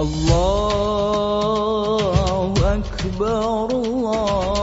الله أكبر الله.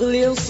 مخلصين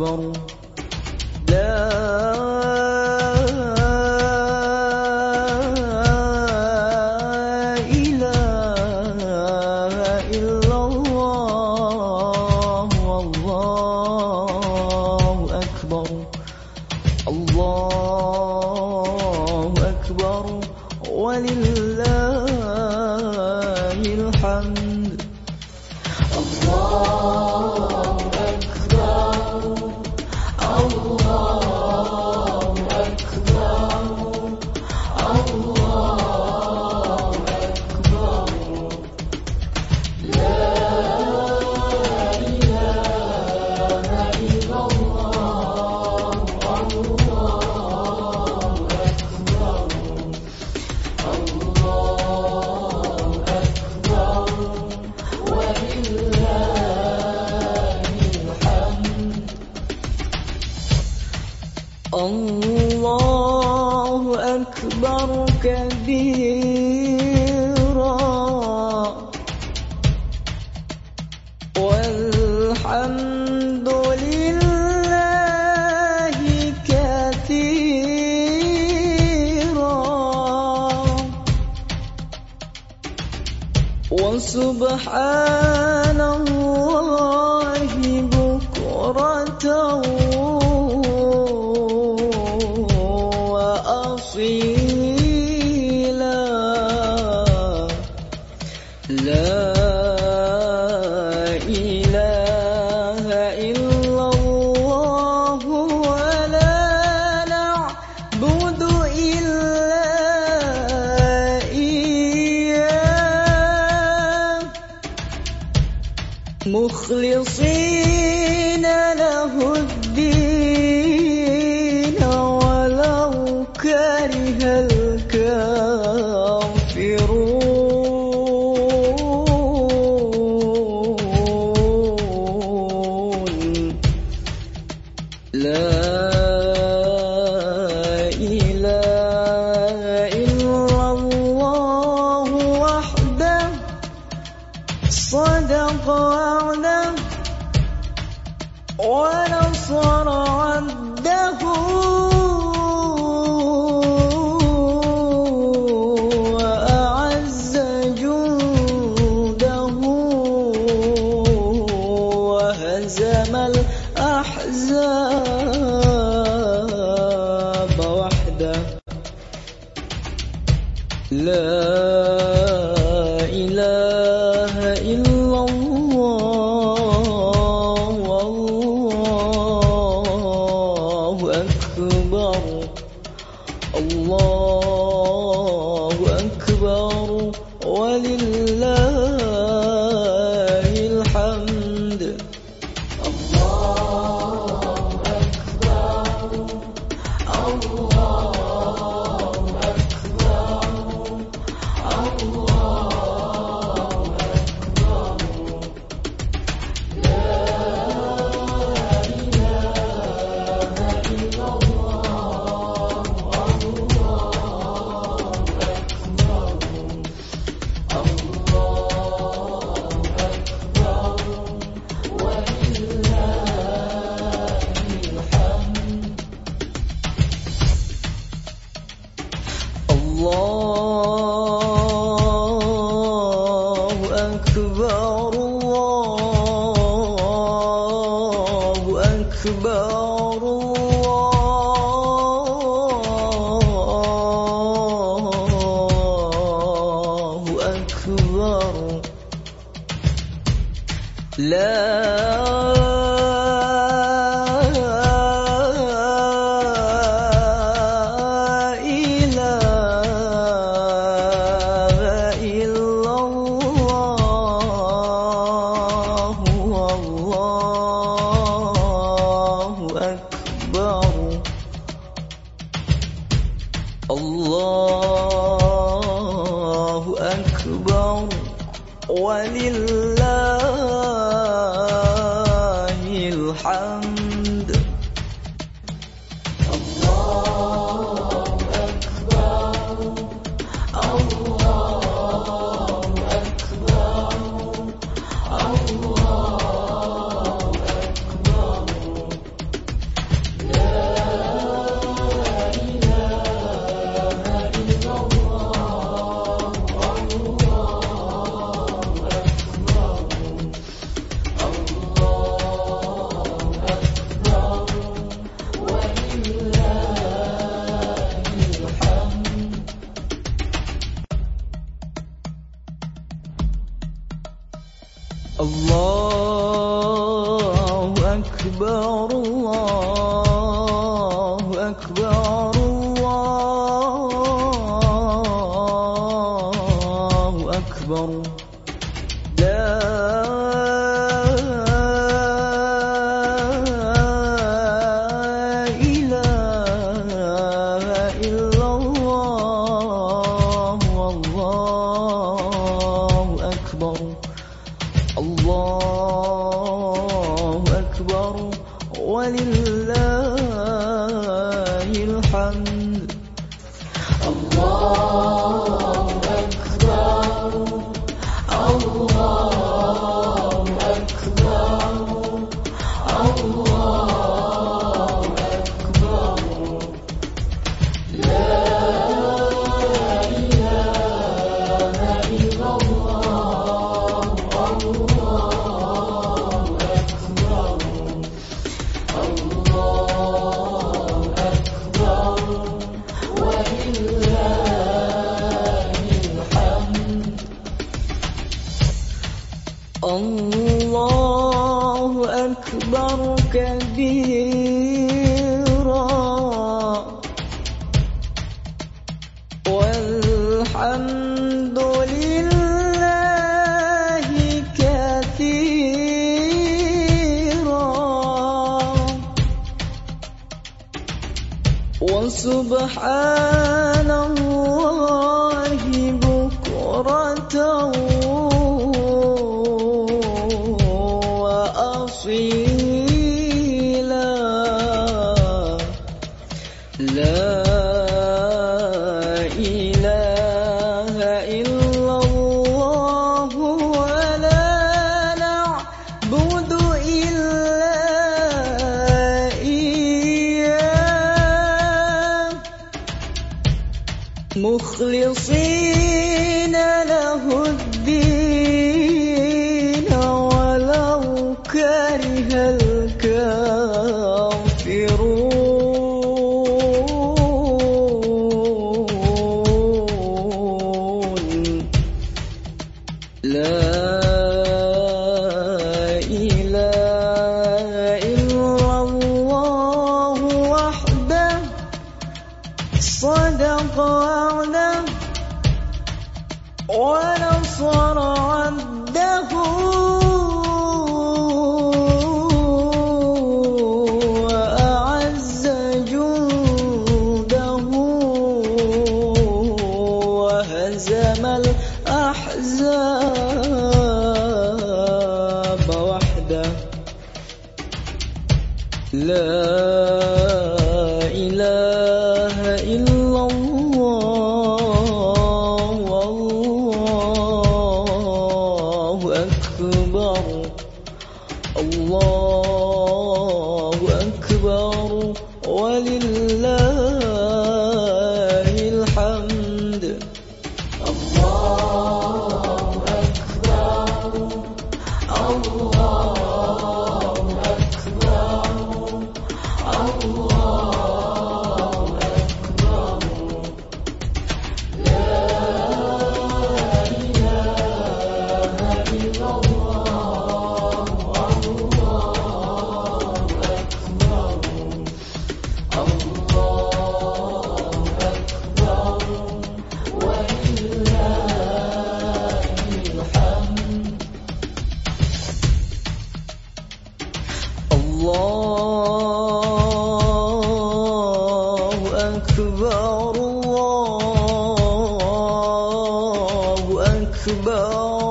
أكبر. مخلصين له الدين. الله كره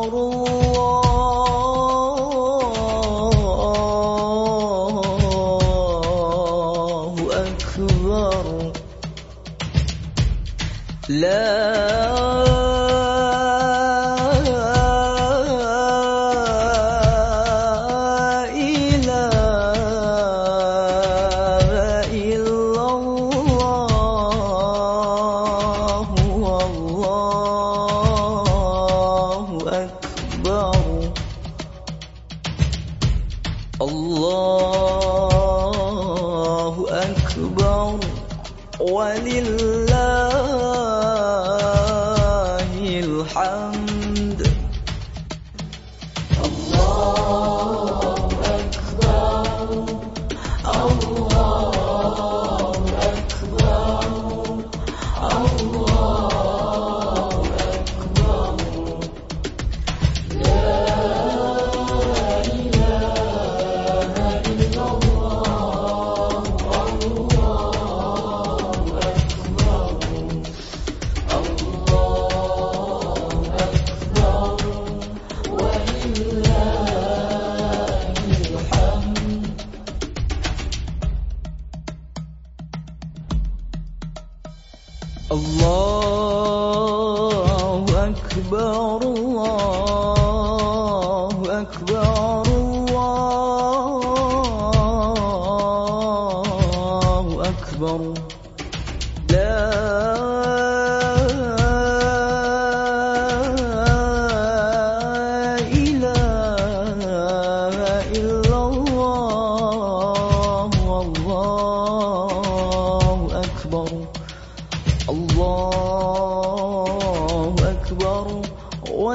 أكبر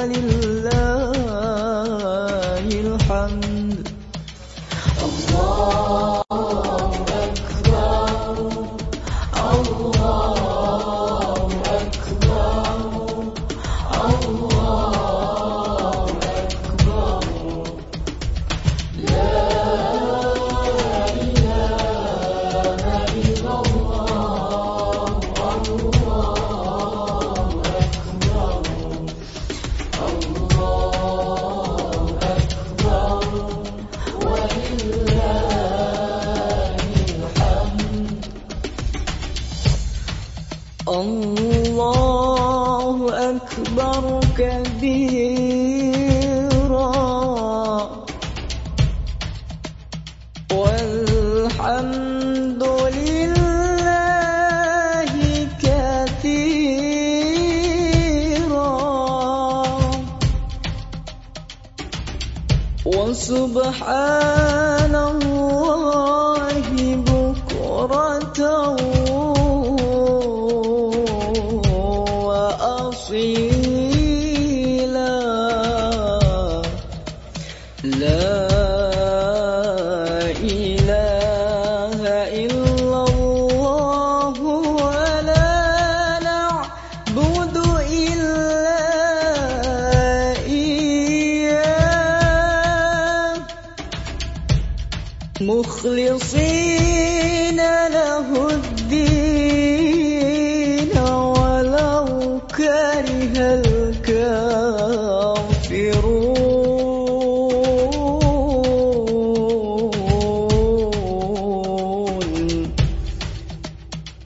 ولله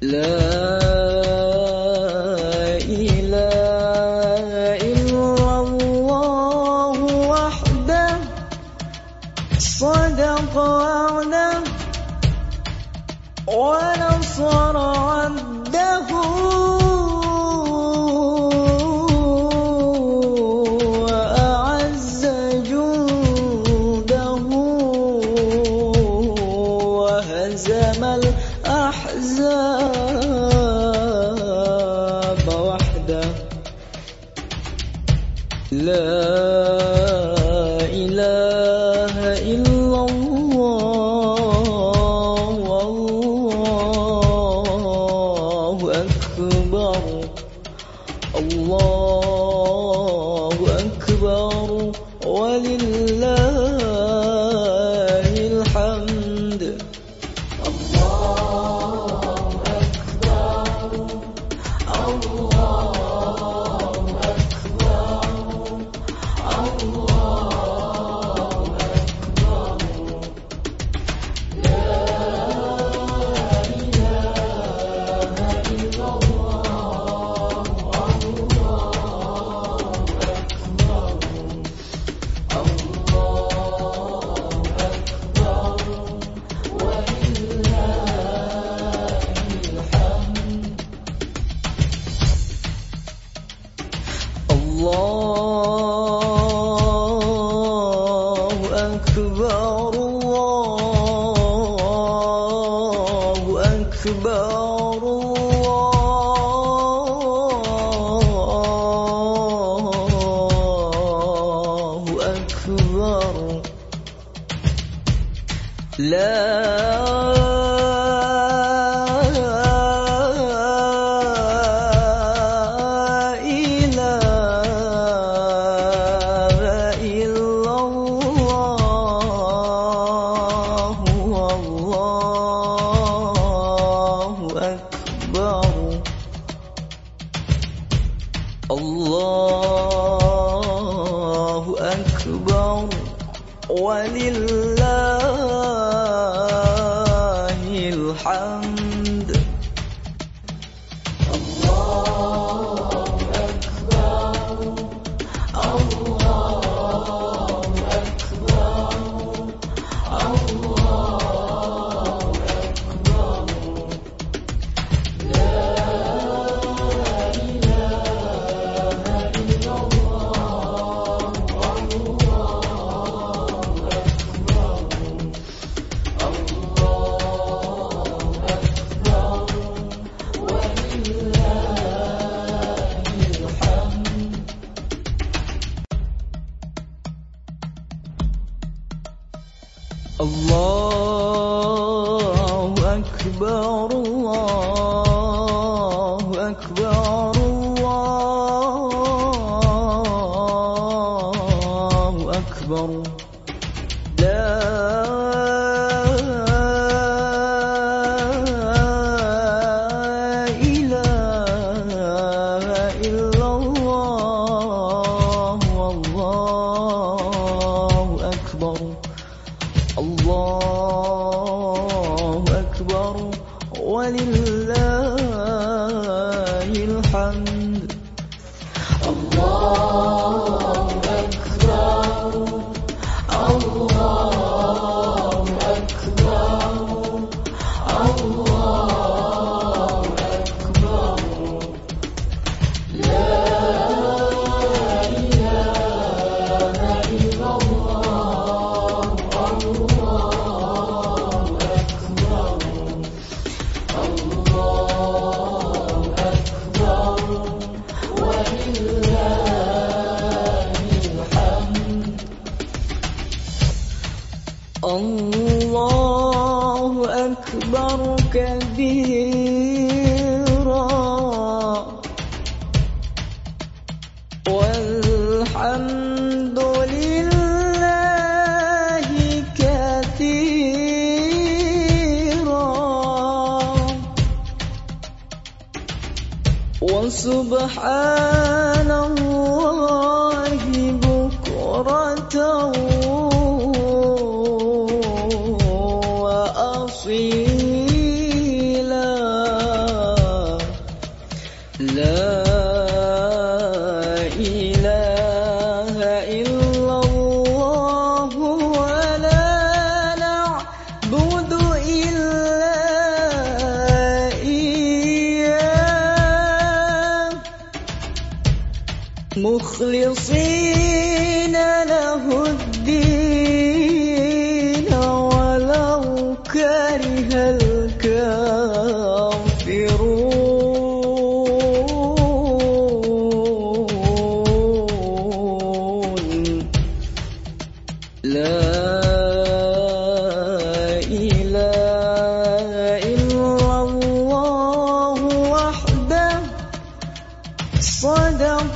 لا لا أكبر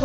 صدق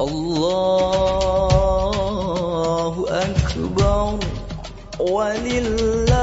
الله أكبر ولله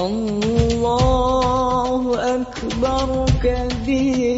الله أكبر كبيرا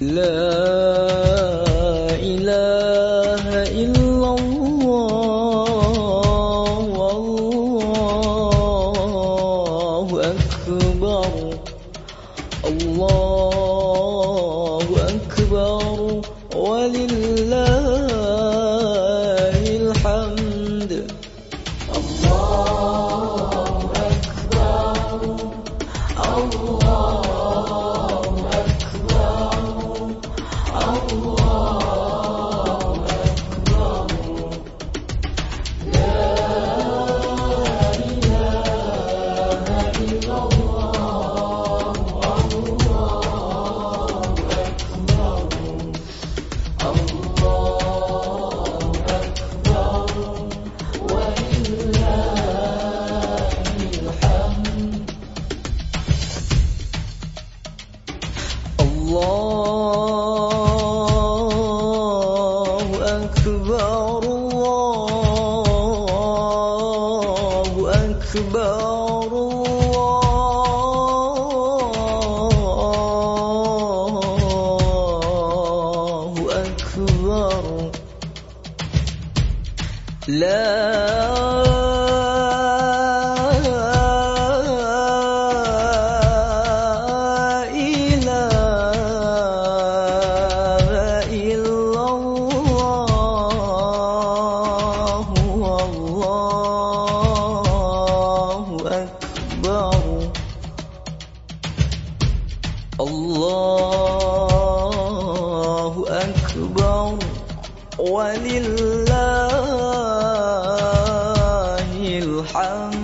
لا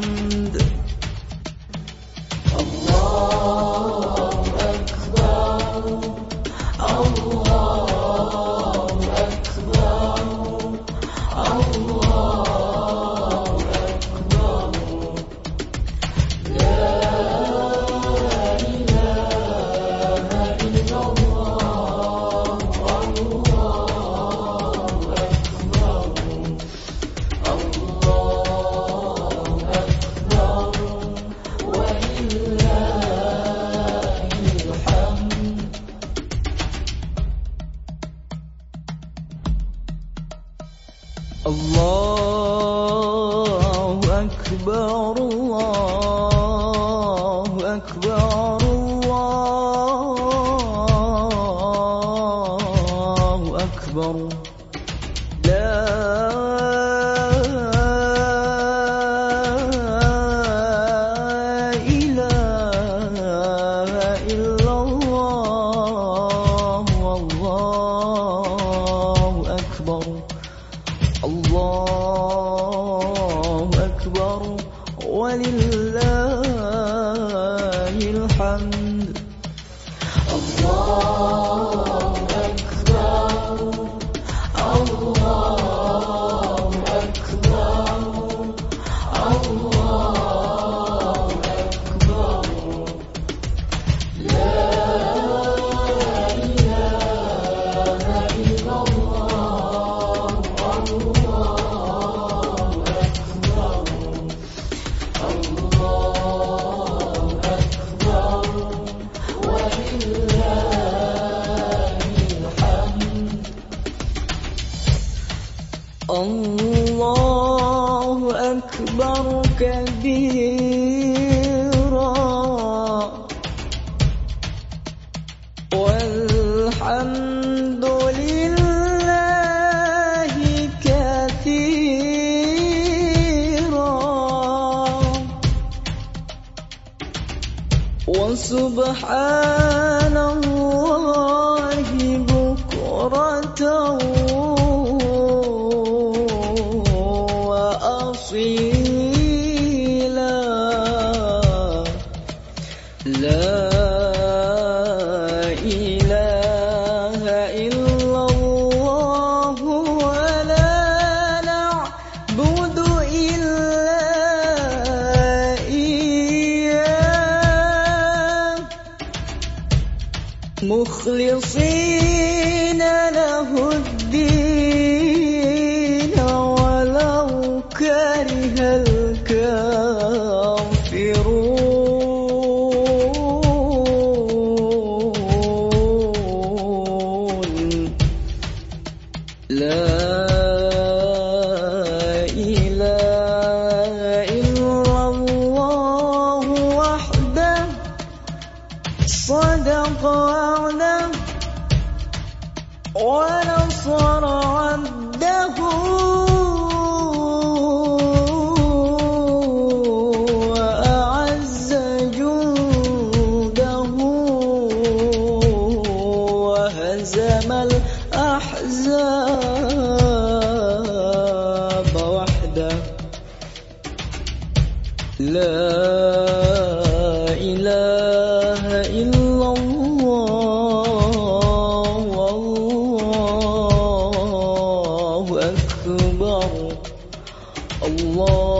yandı Allah الله أكبر كبيرا. والحمد لله كثيرا. وسبحان أكبر. الله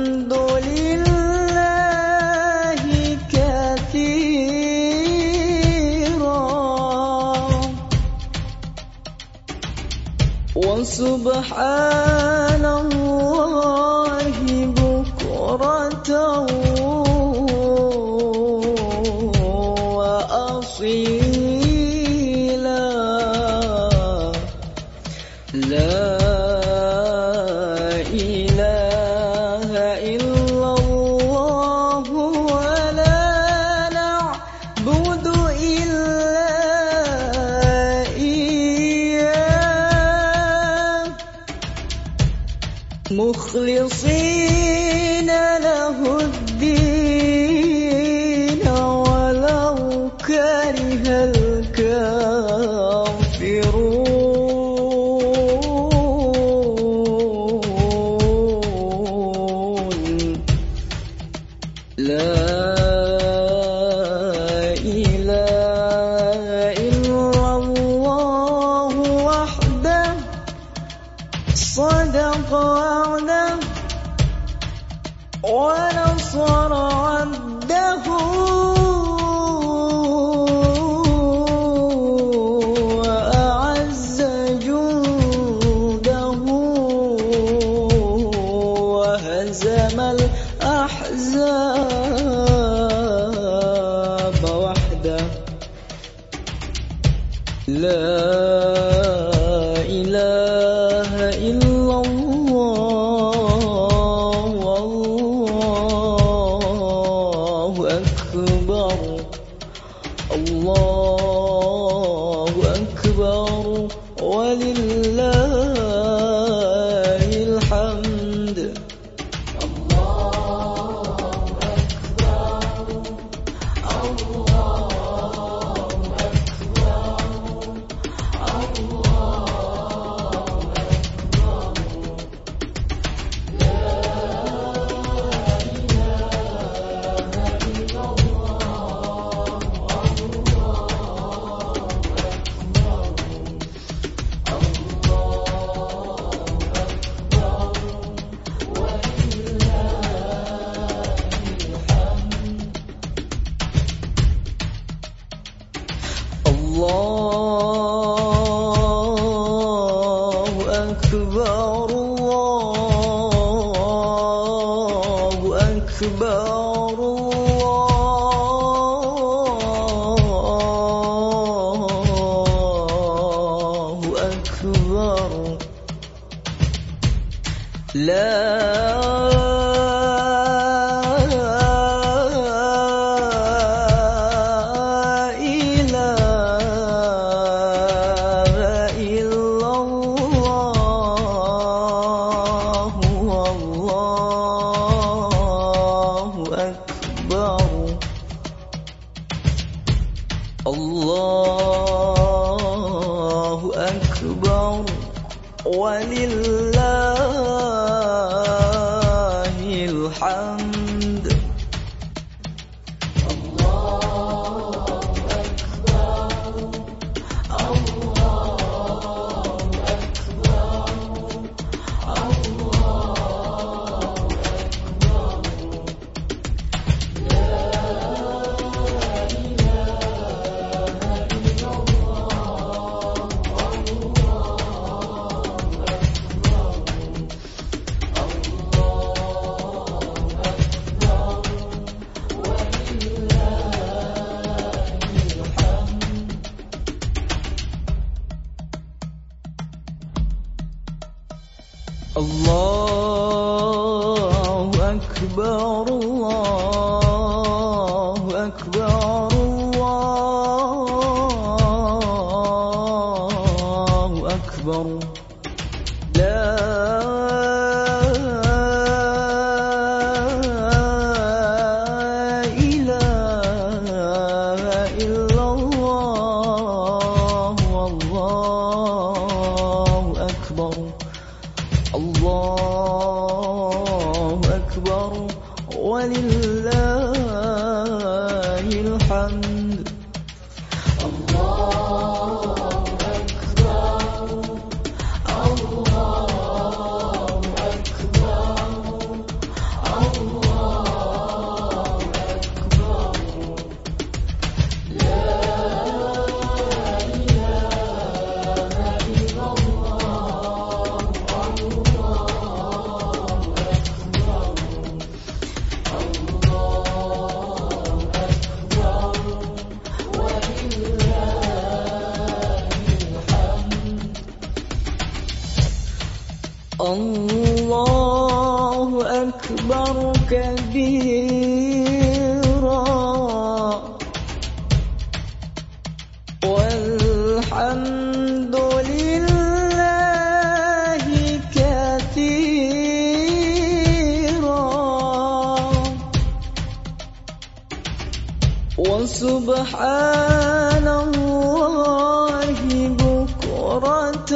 والحمد لله كثيرا. وسبحان الله بكرة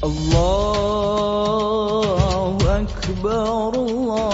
الله أكبر الله